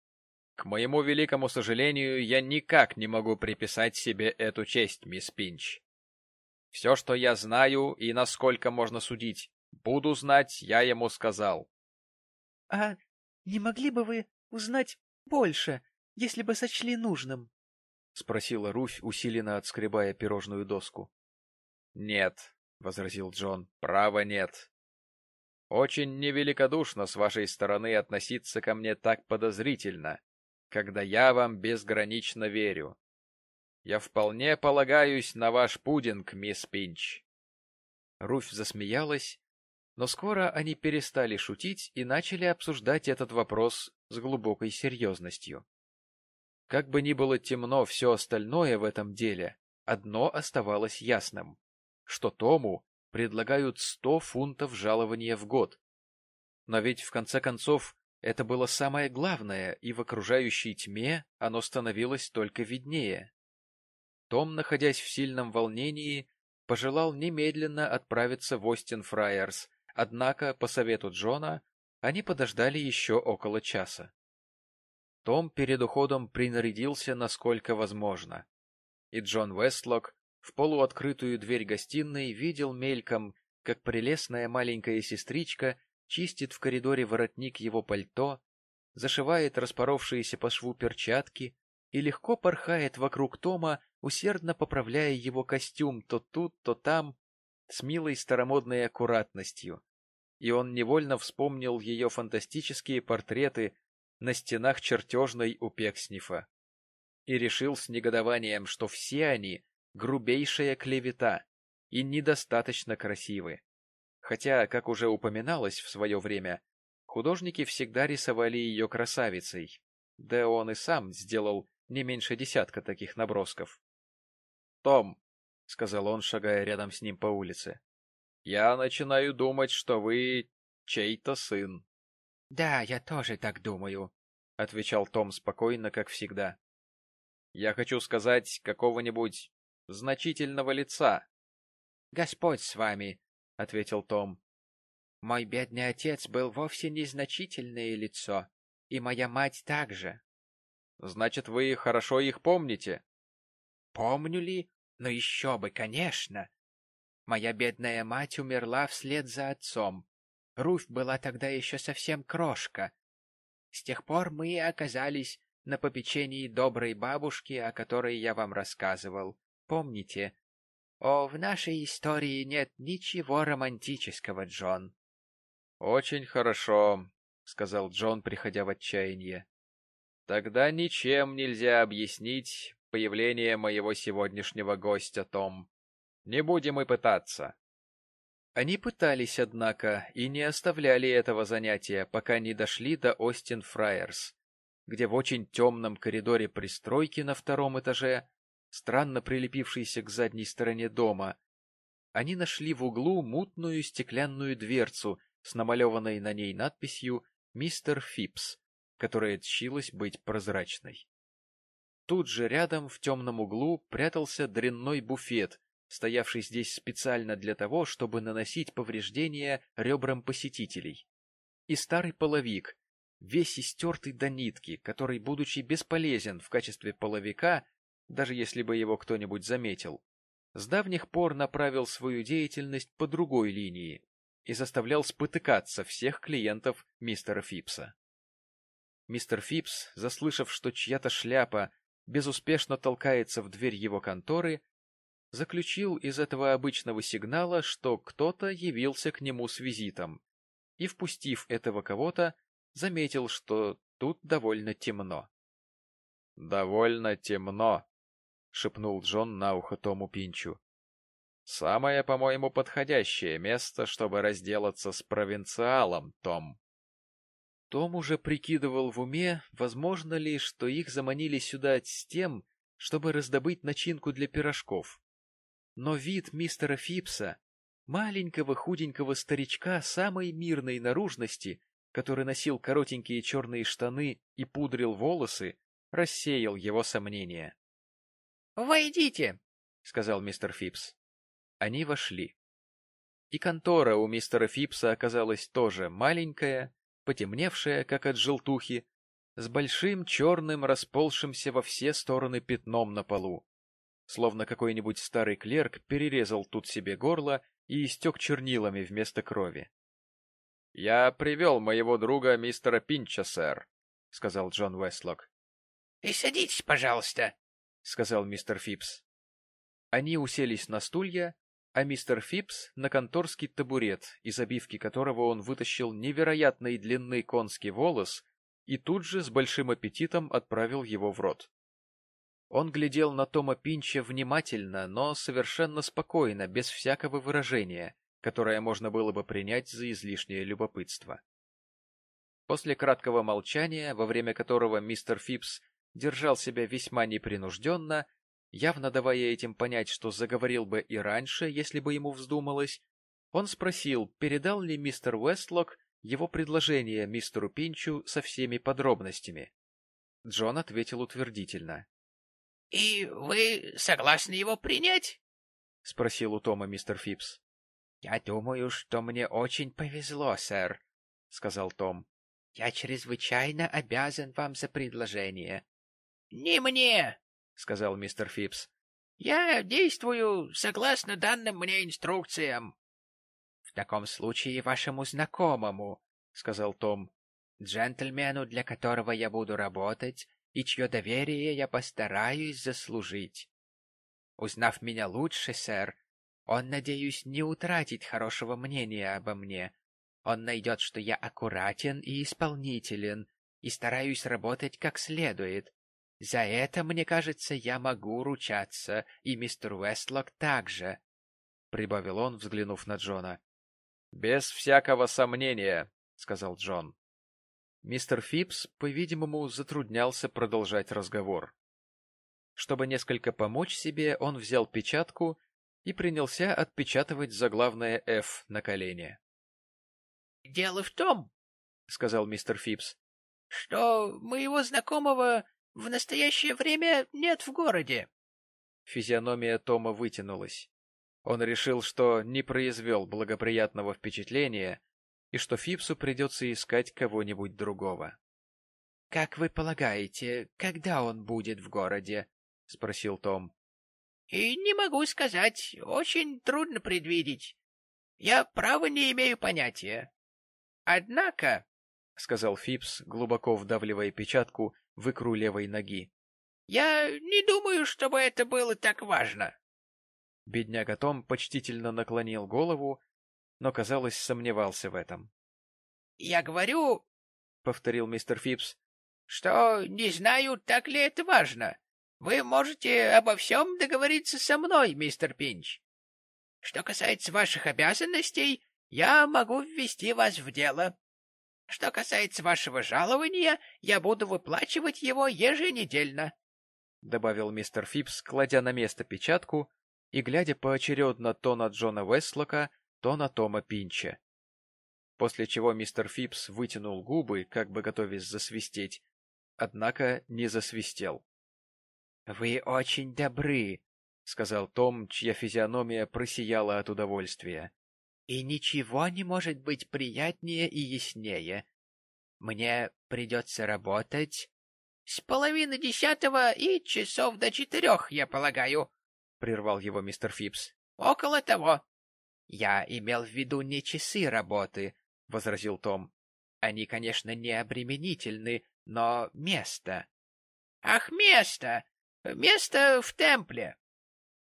К моему великому сожалению, я никак не могу приписать себе эту честь, мисс Пинч. Все, что я знаю и насколько можно судить, буду знать, я ему сказал. — А не могли бы вы узнать больше, если бы сочли нужным? — спросила Руфь, усиленно отскребая пирожную доску. — Нет, — возразил Джон, — право нет. Очень невеликодушно с вашей стороны относиться ко мне так подозрительно, когда я вам безгранично верю. Я вполне полагаюсь на ваш пудинг, мисс Пинч. Руфь засмеялась, но скоро они перестали шутить и начали обсуждать этот вопрос с глубокой серьезностью. Как бы ни было темно все остальное в этом деле, одно оставалось ясным, что Тому предлагают сто фунтов жалования в год. Но ведь, в конце концов, это было самое главное, и в окружающей тьме оно становилось только виднее. Том, находясь в сильном волнении, пожелал немедленно отправиться в Остин Фрайерс, однако, по совету Джона, они подождали еще около часа. Том перед уходом принарядился насколько возможно. И Джон Вестлок в полуоткрытую дверь гостиной видел мельком, как прелестная маленькая сестричка чистит в коридоре воротник его пальто, зашивает распоровшиеся по шву перчатки и легко порхает вокруг Тома, усердно поправляя его костюм то тут, то там, с милой старомодной аккуратностью. И он невольно вспомнил ее фантастические портреты на стенах чертежной у Пекснифа. И решил с негодованием, что все они — грубейшая клевета и недостаточно красивы. Хотя, как уже упоминалось в свое время, художники всегда рисовали ее красавицей, да он и сам сделал не меньше десятка таких набросков. — Том, — сказал он, шагая рядом с ним по улице, — я начинаю думать, что вы чей-то сын. — Да, я тоже так думаю, — отвечал Том спокойно, как всегда. — Я хочу сказать какого-нибудь значительного лица. — Господь с вами, — ответил Том. — Мой бедный отец был вовсе незначительное лицо, и моя мать также. — Значит, вы хорошо их помните? помню ли, но еще бы, конечно. Моя бедная мать умерла вслед за отцом. Руфь была тогда еще совсем крошка. С тех пор мы оказались на попечении доброй бабушки, о которой я вам рассказывал. Помните? О, в нашей истории нет ничего романтического, Джон. — Очень хорошо, — сказал Джон, приходя в отчаяние. — Тогда ничем нельзя объяснить появление моего сегодняшнего гостя, Том. Не будем и пытаться. Они пытались, однако, и не оставляли этого занятия, пока не дошли до Остин Фраерс, где в очень темном коридоре пристройки на втором этаже, странно прилепившейся к задней стороне дома, они нашли в углу мутную стеклянную дверцу с намалеванной на ней надписью «Мистер Фипс», которая тщилась быть прозрачной. Тут же рядом в темном углу прятался дрянной буфет, стоявший здесь специально для того, чтобы наносить повреждения ребрам посетителей. И старый половик, весь истертый до нитки, который, будучи бесполезен в качестве половика, даже если бы его кто-нибудь заметил, с давних пор направил свою деятельность по другой линии и заставлял спотыкаться всех клиентов мистера Фипса. Мистер Фипс, заслышав, что чья-то шляпа безуспешно толкается в дверь его конторы, заключил из этого обычного сигнала, что кто-то явился к нему с визитом, и, впустив этого кого-то, заметил, что тут довольно темно. — Довольно темно, — шепнул Джон на ухо Тому Пинчу. — Самое, по-моему, подходящее место, чтобы разделаться с провинциалом, Том. Том уже прикидывал в уме, возможно ли, что их заманили сюда с тем, чтобы раздобыть начинку для пирожков. Но вид мистера Фипса, маленького худенького старичка самой мирной наружности, который носил коротенькие черные штаны и пудрил волосы, рассеял его сомнения. — Войдите, — сказал мистер Фипс. Они вошли. И контора у мистера Фипса оказалась тоже маленькая, потемневшая, как от желтухи, с большим черным расползшимся во все стороны пятном на полу. Словно какой-нибудь старый клерк перерезал тут себе горло и истек чернилами вместо крови. — Я привел моего друга мистера Пинча, сэр, — сказал Джон Вестлок. — И садитесь, пожалуйста, — сказал мистер Фипс. Они уселись на стулья, а мистер Фипс на конторский табурет, из обивки которого он вытащил невероятной длины конский волос и тут же с большим аппетитом отправил его в рот. Он глядел на Тома Пинча внимательно, но совершенно спокойно, без всякого выражения, которое можно было бы принять за излишнее любопытство. После краткого молчания, во время которого мистер Фипс держал себя весьма непринужденно, явно давая этим понять, что заговорил бы и раньше, если бы ему вздумалось, он спросил, передал ли мистер Уэстлок его предложение мистеру Пинчу со всеми подробностями. Джон ответил утвердительно. — И вы согласны его принять? — спросил у Тома мистер Фипс. — Я думаю, что мне очень повезло, сэр, — сказал Том. — Я чрезвычайно обязан вам за предложение. — Не мне, — сказал мистер Фипс. — Я действую согласно данным мне инструкциям. — В таком случае вашему знакомому, — сказал Том, — джентльмену, для которого я буду работать и чье доверие я постараюсь заслужить. Узнав меня лучше, сэр, он, надеюсь, не утратит хорошего мнения обо мне. Он найдет, что я аккуратен и исполнителен, и стараюсь работать как следует. За это, мне кажется, я могу ручаться, и мистер Уэстлок также, — прибавил он, взглянув на Джона. — Без всякого сомнения, — сказал Джон. Мистер Фипс, по-видимому, затруднялся продолжать разговор. Чтобы несколько помочь себе, он взял печатку и принялся отпечатывать заглавное «Ф» на колене. — Дело в том, — сказал мистер Фипс, — что моего знакомого в настоящее время нет в городе. Физиономия Тома вытянулась. Он решил, что не произвел благоприятного впечатления и что Фипсу придется искать кого-нибудь другого. — Как вы полагаете, когда он будет в городе? — спросил Том. — И не могу сказать, очень трудно предвидеть. Я, право, не имею понятия. Однако, — сказал Фипс, глубоко вдавливая печатку в икру левой ноги, — я не думаю, чтобы это было так важно. Бедняга Том почтительно наклонил голову, но, казалось, сомневался в этом. — Я говорю, — повторил мистер Фипс, — что не знаю, так ли это важно. Вы можете обо всем договориться со мной, мистер Пинч. Что касается ваших обязанностей, я могу ввести вас в дело. Что касается вашего жалования, я буду выплачивать его еженедельно, — добавил мистер Фипс, кладя на место печатку и глядя поочередно то на Джона Вестлока, то на Тома Пинча. После чего мистер Фипс вытянул губы, как бы готовясь засвистеть, однако не засвистел. — Вы очень добры, — сказал Том, чья физиономия просияла от удовольствия. — И ничего не может быть приятнее и яснее. Мне придется работать... — С половины десятого и часов до четырех, я полагаю, — прервал его мистер Фипс. — Около того. — Я имел в виду не часы работы, — возразил Том. — Они, конечно, не обременительны, но место. — Ах, место! Место в темпле.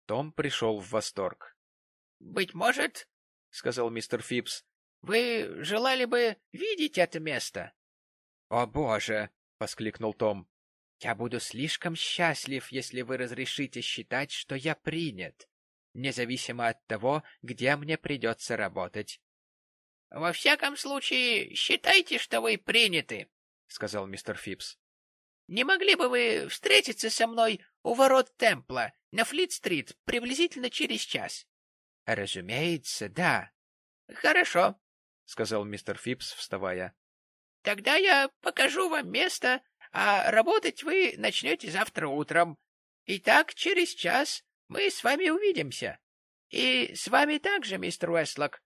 Том пришел в восторг. — Быть может, — сказал мистер Фипс, — вы желали бы видеть это место? — О, боже! — воскликнул Том. — Я буду слишком счастлив, если вы разрешите считать, что я принят, независимо от того, где мне придется работать. — Во всяком случае, считайте, что вы приняты, — сказал мистер Фипс. Не могли бы вы встретиться со мной у ворот Темпла на Флит-стрит приблизительно через час? — Разумеется, да. — Хорошо, — сказал мистер Фипс, вставая. — Тогда я покажу вам место, а работать вы начнете завтра утром. Итак, через час мы с вами увидимся. И с вами также, мистер Уэстлок.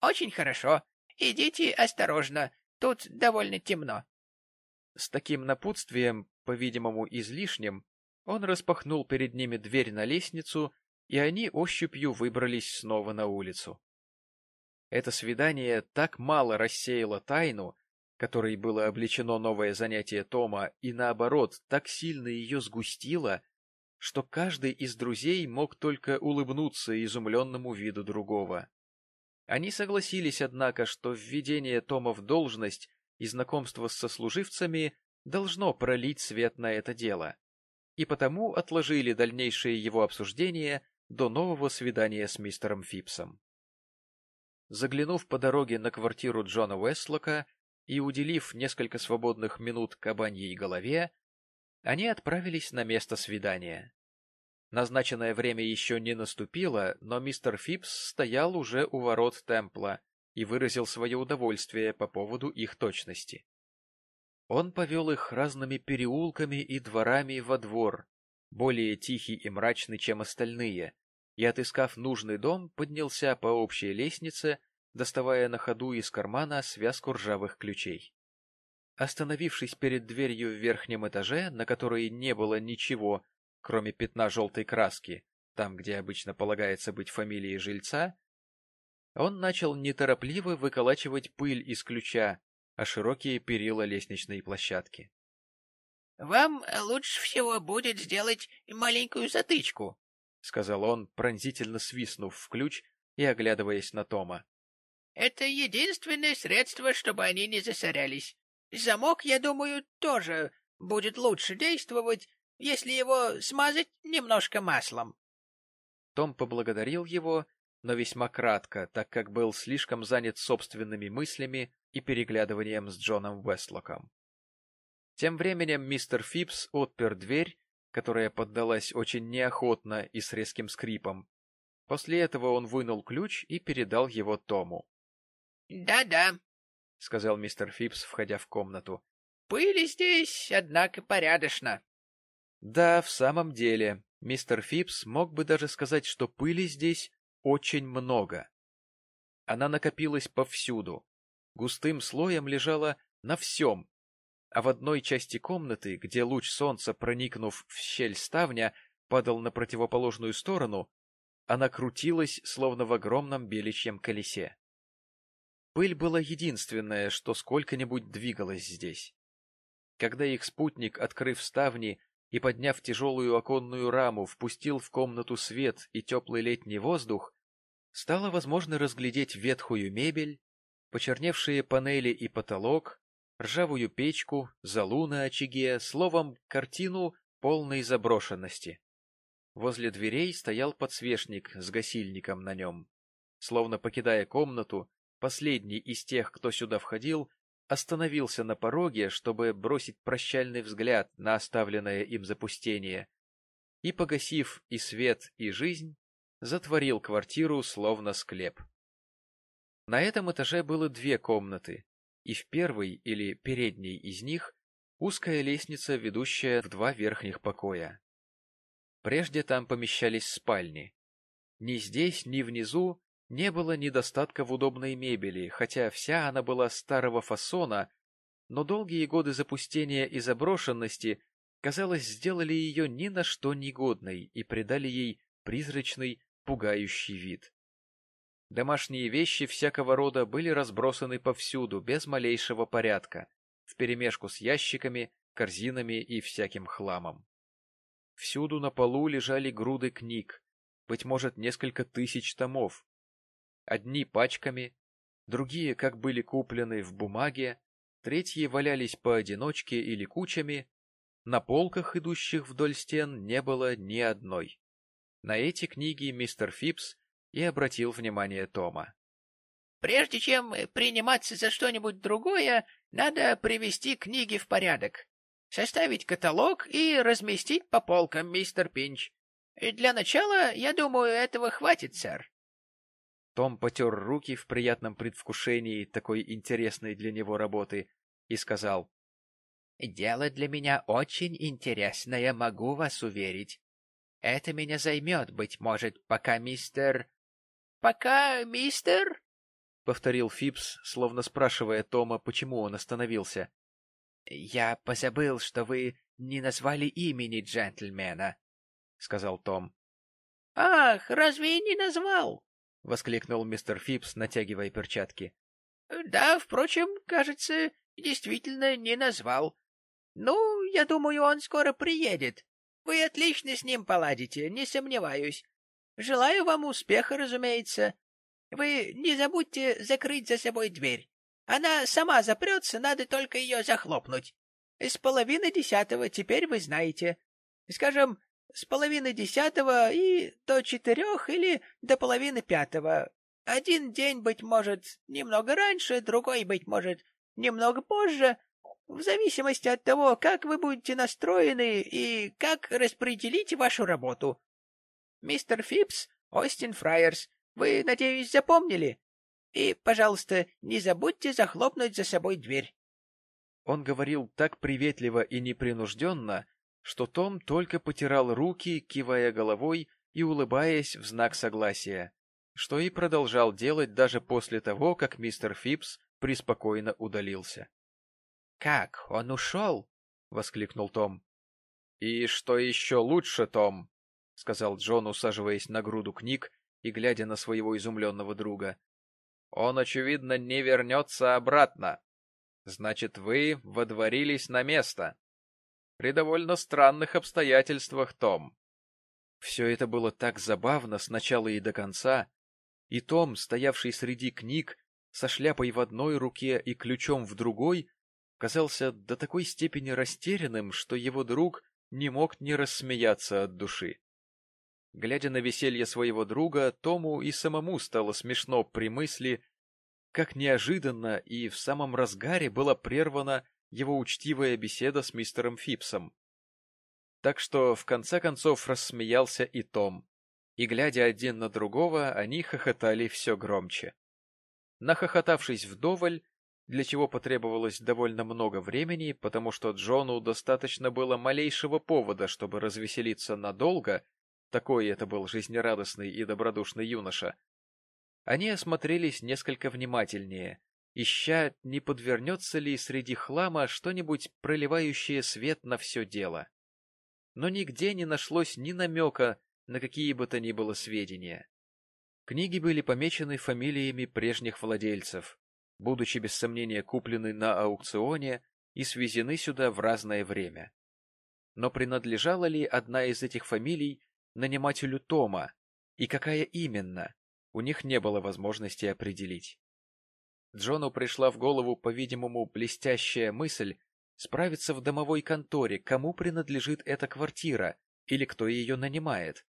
Очень хорошо. Идите осторожно, тут довольно темно. С таким напутствием, по-видимому, излишним, он распахнул перед ними дверь на лестницу, и они ощупью выбрались снова на улицу. Это свидание так мало рассеяло тайну, которой было облечено новое занятие Тома, и наоборот, так сильно ее сгустило, что каждый из друзей мог только улыбнуться изумленному виду другого. Они согласились, однако, что введение Тома в должность и знакомство с сослуживцами должно пролить свет на это дело, и потому отложили дальнейшее его обсуждение до нового свидания с мистером Фипсом. Заглянув по дороге на квартиру Джона Уэстлока и уделив несколько свободных минут кабаньей голове, они отправились на место свидания. Назначенное время еще не наступило, но мистер Фипс стоял уже у ворот Темпла и выразил свое удовольствие по поводу их точности. Он повел их разными переулками и дворами во двор, более тихий и мрачный, чем остальные, и, отыскав нужный дом, поднялся по общей лестнице, доставая на ходу из кармана связку ржавых ключей. Остановившись перед дверью в верхнем этаже, на которой не было ничего, кроме пятна желтой краски, там, где обычно полагается быть фамилией жильца, он начал неторопливо выколачивать пыль из ключа, а широкие перила лестничной площадки. — Вам лучше всего будет сделать маленькую затычку, — сказал он, пронзительно свистнув в ключ и оглядываясь на Тома. — Это единственное средство, чтобы они не засорялись. Замок, я думаю, тоже будет лучше действовать, если его смазать немножко маслом. Том поблагодарил его но весьма кратко, так как был слишком занят собственными мыслями и переглядыванием с Джоном Уэстлоком. Тем временем мистер Фипс отпер дверь, которая поддалась очень неохотно и с резким скрипом. После этого он вынул ключ и передал его Тому. «Да — Да-да, — сказал мистер Фипс, входя в комнату. — Пыли здесь, однако, порядочно. Да, в самом деле, мистер Фипс мог бы даже сказать, что пыли здесь очень много. Она накопилась повсюду, густым слоем лежала на всем, а в одной части комнаты, где луч солнца, проникнув в щель ставня, падал на противоположную сторону, она крутилась, словно в огромном беличьем колесе. Пыль была единственное, что сколько-нибудь двигалось здесь. Когда их спутник, открыв ставни и подняв тяжелую оконную раму, впустил в комнату свет и теплый летний воздух, стало возможно разглядеть ветхую мебель, почерневшие панели и потолок, ржавую печку, залу на очаге, словом, картину полной заброшенности. Возле дверей стоял подсвечник с гасильником на нем. Словно покидая комнату, последний из тех, кто сюда входил, остановился на пороге, чтобы бросить прощальный взгляд на оставленное им запустение, и, погасив и свет, и жизнь, затворил квартиру, словно склеп. На этом этаже было две комнаты, и в первой или передней из них узкая лестница, ведущая в два верхних покоя. Прежде там помещались спальни. Ни здесь, ни внизу не было недостатка в удобной мебели, хотя вся она была старого фасона, но долгие годы запустения и заброшенности, казалось, сделали ее ни на что негодной и придали ей призрачный, пугающий вид. Домашние вещи всякого рода были разбросаны повсюду, без малейшего порядка, вперемешку с ящиками, корзинами и всяким хламом. Всюду на полу лежали груды книг, быть может, несколько тысяч томов. Одни пачками, другие, как были куплены, в бумаге, третьи валялись поодиночке или кучами, на полках, идущих вдоль стен, не было ни одной. На эти книги мистер Фипс и обратил внимание Тома. — Прежде чем приниматься за что-нибудь другое, надо привести книги в порядок, составить каталог и разместить по полкам, мистер Пинч. Для начала, я думаю, этого хватит, сэр. Том потер руки в приятном предвкушении такой интересной для него работы и сказал. — Дело для меня очень интересное, могу вас уверить. Это меня займет, быть может, пока мистер пока, мистер? — повторил Фипс, словно спрашивая Тома, почему он остановился. — Я позабыл, что вы не назвали имени джентльмена, — сказал Том. — Ах, разве я не назвал? — воскликнул мистер Фипс, натягивая перчатки. — Да, впрочем, кажется, действительно не назвал. Ну, я думаю, он скоро приедет. Вы отлично с ним поладите, не сомневаюсь. Желаю вам успеха, разумеется. Вы не забудьте закрыть за собой дверь. Она сама запрется, надо только ее захлопнуть. С половины десятого теперь вы знаете. Скажем, с половины десятого и до четырех или до половины пятого. Один день, быть может, немного раньше, другой, быть может, немного позже, в зависимости от того, как вы будете настроены и как распределите вашу работу. Мистер Фипс, Остин Фрайерс, вы, надеюсь, запомнили? И, пожалуйста, не забудьте захлопнуть за собой дверь. Он говорил так приветливо и непринужденно, что Том только потирал руки, кивая головой и улыбаясь в знак согласия, что и продолжал делать даже после того, как мистер Фипс преспокойно удалился. — Как, он ушел? — воскликнул Том. — И что еще лучше, Том, — сказал Джон, усаживаясь на груду книг и глядя на своего изумленного друга. — Он, очевидно, не вернется обратно. Значит, вы водворились на место. При довольно странных обстоятельствах, Том. Все это было так забавно с начала и до конца, и Том, стоявший среди книг, со шляпой в одной руке и ключом в другой, казался до такой степени растерянным, что его друг не мог не рассмеяться от души. Глядя на веселье своего друга, Тому и самому стало смешно при мысли, как неожиданно и в самом разгаре была прервана его учтивая беседа с мистером Фипсом. Так что в конце концов рассмеялся и Том, и, глядя один на другого, они хохотали все громче. Нахохотавшись вдоволь, для чего потребовалось довольно много времени, потому что Джону достаточно было малейшего повода, чтобы развеселиться надолго, такой это был жизнерадостный и добродушный юноша. Они осмотрелись несколько внимательнее, ища, не подвернется ли среди хлама что-нибудь, проливающее свет на все дело. но нигде не нашлось ни намека на какие бы то ни было сведения. Книги были помечены фамилиями прежних владельцев, будучи без сомнения куплены на аукционе и свезены сюда в разное время. Но принадлежала ли одна из этих фамилий нанимателю Тома, и какая именно, у них не было возможности определить. Джону пришла в голову, по-видимому, блестящая мысль справиться в домовой конторе, кому принадлежит эта квартира или кто ее нанимает.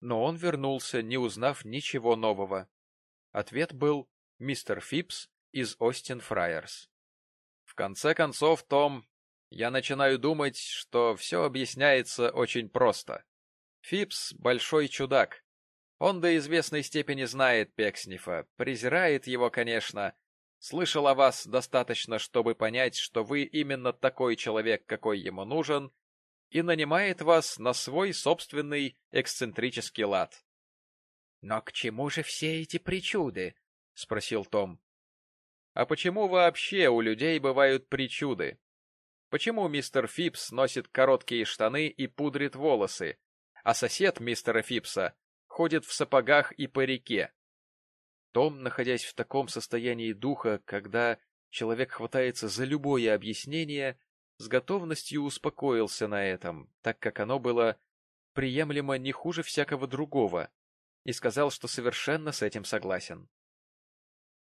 Но он вернулся, не узнав ничего нового. Ответ был мистер Фипс из Остин Фрайерс. В конце концов, Том, я начинаю думать, что все объясняется очень просто. Фипс — большой чудак. Он до известной степени знает Пекснифа, презирает его, конечно. Слышал о вас достаточно, чтобы понять, что вы именно такой человек, какой ему нужен, и нанимает вас на свой собственный эксцентрический лад. — Но к чему же все эти причуды? — спросил Том. — А почему вообще у людей бывают причуды? Почему мистер Фипс носит короткие штаны и пудрит волосы, а сосед мистера Фипса ходит в сапогах и парике. Том, находясь в таком состоянии духа, когда человек хватается за любое объяснение, с готовностью успокоился на этом, так как оно было приемлемо не хуже всякого другого, и сказал, что совершенно с этим согласен.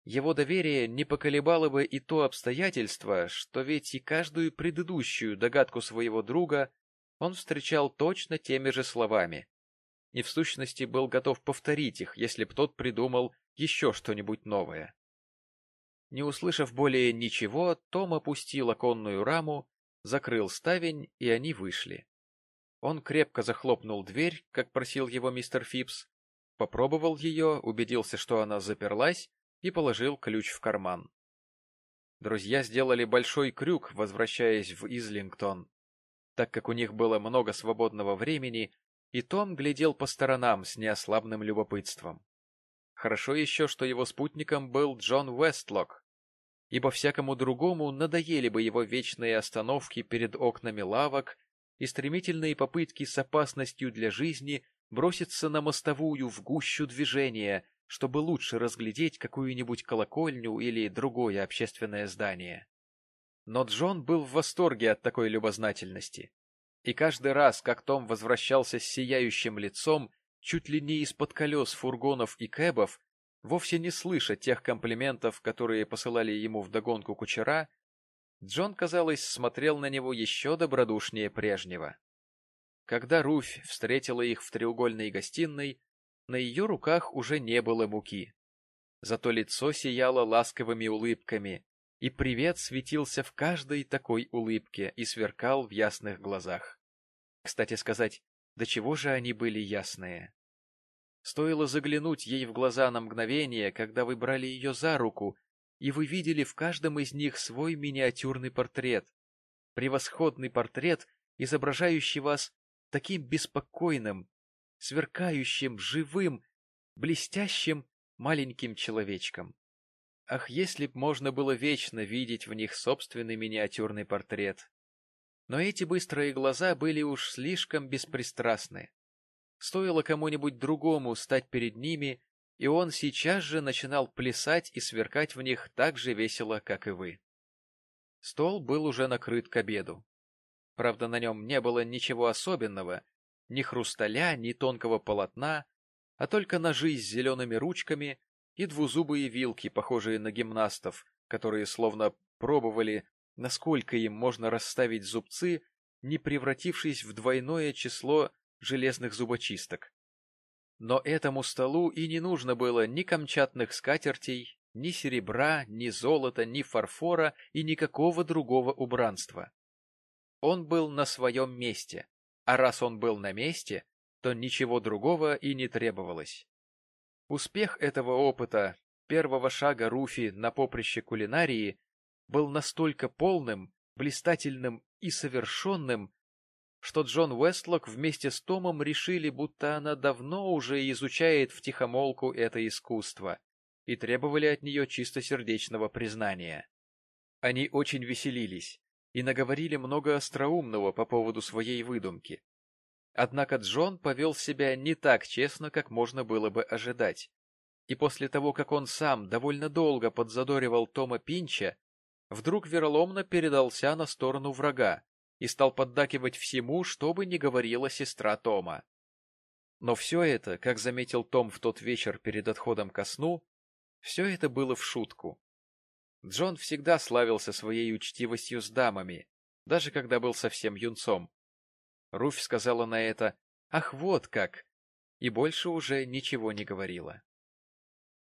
Его доверие не поколебало бы и то обстоятельство, что ведь и каждую предыдущую догадку своего друга он встречал точно теми же словами, и в сущности был готов повторить их, если б тот придумал еще что-нибудь новое. Не услышав более ничего, Том опустил оконную раму, закрыл ставень, и они вышли. Он крепко захлопнул дверь, как просил его мистер Фипс, попробовал ее, убедился, что она заперлась, и положил ключ в карман. Друзья сделали большой крюк, возвращаясь в Излингтон. Так как у них было много свободного времени, и Том глядел по сторонам с неослабным любопытством. Хорошо еще, что его спутником был Джон Уэстлок, ибо всякому другому надоели бы его вечные остановки перед окнами лавок и стремительные попытки с опасностью для жизни броситься на мостовую в гущу движения, чтобы лучше разглядеть какую-нибудь колокольню или другое общественное здание. Но Джон был в восторге от такой любознательности. И каждый раз, как Том возвращался с сияющим лицом, чуть ли не из-под колес фургонов и кэбов, вовсе не слыша тех комплиментов, которые посылали ему вдогонку кучера, Джон, казалось, смотрел на него еще добродушнее прежнего. Когда Руфь встретила их в треугольной гостиной, на ее руках уже не было муки. Зато лицо сияло ласковыми улыбками, и привет светился в каждой такой улыбке и сверкал в ясных глазах. Кстати сказать, до чего же они были ясные. Стоило заглянуть ей в глаза на мгновение, когда вы брали ее за руку, и вы видели в каждом из них свой миниатюрный портрет. Превосходный портрет, изображающий вас таким беспокойным, сверкающим, живым, блестящим маленьким человечком. Ах, если б можно было вечно видеть в них собственный миниатюрный портрет! Но эти быстрые глаза были уж слишком беспристрастны. Стоило кому-нибудь другому стать перед ними, и он сейчас же начинал плясать и сверкать в них так же весело, как и вы. Стол был уже накрыт к обеду. Правда, на нем не было ничего особенного, ни хрусталя, ни тонкого полотна, а только ножи с зелеными ручками и двузубые вилки, похожие на гимнастов, которые словно пробовали насколько им можно расставить зубцы, не превратившись в двойное число железных зубочисток. Но этому столу и не нужно было ни камчатных скатертей, ни серебра, ни золота, ни фарфора и никакого другого убранства. Он был на своем месте, а раз он был на месте, то ничего другого и не требовалось. Успех этого опыта, первого шага Руфи на поприще кулинарии, был настолько полным, блистательным и совершенным, что Джон Уэстлок вместе с Томом решили, будто она давно уже изучает втихомолку это искусство, и требовали от нее чистосердечного признания. Они очень веселились, и наговорили много остроумного по поводу своей выдумки. Однако Джон повел себя не так честно, как можно было бы ожидать. И после того, как он сам довольно долго подзадоривал Тома Пинча, вдруг вероломно передался на сторону врага и стал поддакивать всему, что бы ни говорила сестра Тома. Но все это, как заметил Том в тот вечер перед отходом ко сну, все это было в шутку. Джон всегда славился своей учтивостью с дамами, даже когда был совсем юнцом. Руфь сказала на это «Ах, вот как!» и больше уже ничего не говорила.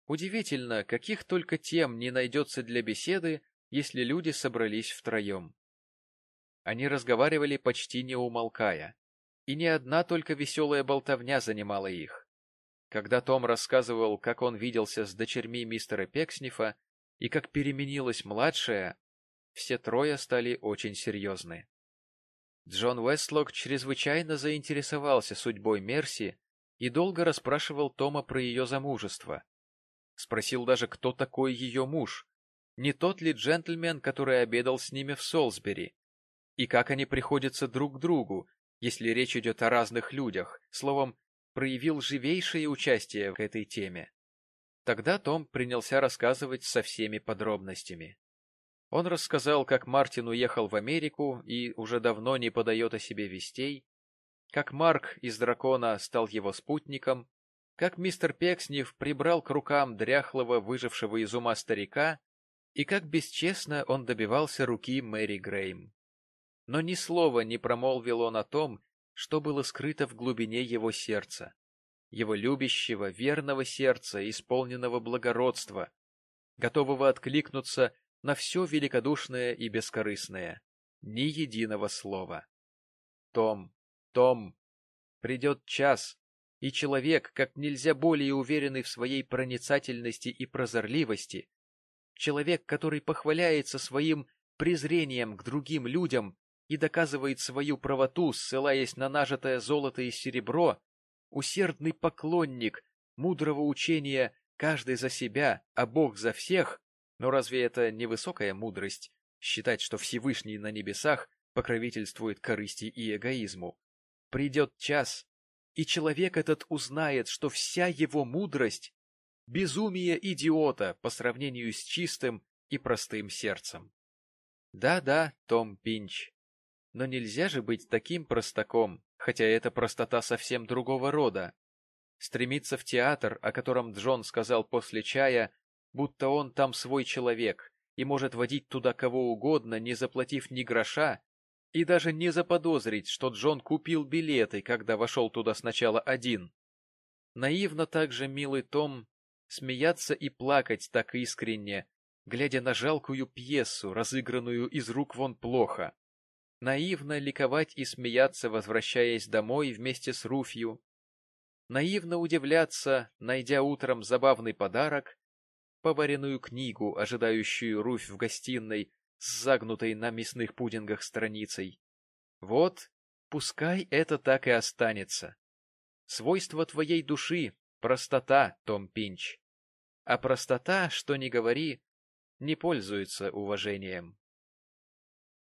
Удивительно, каких только тем не найдется для беседы, если люди собрались втроем. Они разговаривали почти не умолкая, и ни одна только веселая болтовня занимала их. Когда Том рассказывал, как он виделся с дочерьми мистера Пекснифа и как переменилась младшая, все трое стали очень серьезны. Джон Уэстлок чрезвычайно заинтересовался судьбой Мерси и долго расспрашивал Тома про ее замужество. Спросил даже, кто такой ее муж, не тот ли джентльмен, который обедал с ними в Солсбери, и как они приходятся друг к другу, если речь идет о разных людях, словом, проявил живейшее участие в этой теме. Тогда Том принялся рассказывать со всеми подробностями. Он рассказал, как Мартин уехал в Америку и уже давно не подает о себе вестей, как Марк из «Дракона» стал его спутником, как мистер Пекснев прибрал к рукам дряхлого, выжившего из ума старика, и как бесчестно он добивался руки Мэри Грейм. Но ни слова не промолвил он о том, что было скрыто в глубине его сердца, его любящего, верного сердца, исполненного благородства, готового откликнуться на все великодушное и бескорыстное. Ни единого слова. Том, Том, придет час, и человек, как нельзя более уверенный в своей проницательности и прозорливости, человек, который похваляется своим презрением к другим людям и доказывает свою правоту, ссылаясь на нажитое золото и серебро, усердный поклонник мудрого учения «каждый за себя, а Бог за всех», но разве это не высокая мудрость считать, что Всевышний на небесах покровительствует корысти и эгоизму? Придет час, и человек этот узнает, что вся его мудрость — безумие идиота по сравнению с чистым и простым сердцем. Да-да, Том Пинч, но нельзя же быть таким простаком, хотя эта простота совсем другого рода. Стремиться в театр, о котором Джон сказал после чая, будто он там свой человек и может водить туда кого угодно, не заплатив ни гроша, и даже не заподозрить, что Джон купил билеты, когда вошел туда сначала один. Наивно также, милый Том, смеяться и плакать так искренне, глядя на жалкую пьесу, разыгранную из рук вон плохо. Наивно ликовать и смеяться, возвращаясь домой вместе с Руфью. Наивно удивляться, найдя утром забавный подарок, поваренную книгу, ожидающую Руфь в гостиной с загнутой на мясных пудингах страницей. Вот, пускай это так и останется. Свойство твоей души — простота, Том Пинч. А простота, что ни говори, не пользуется уважением.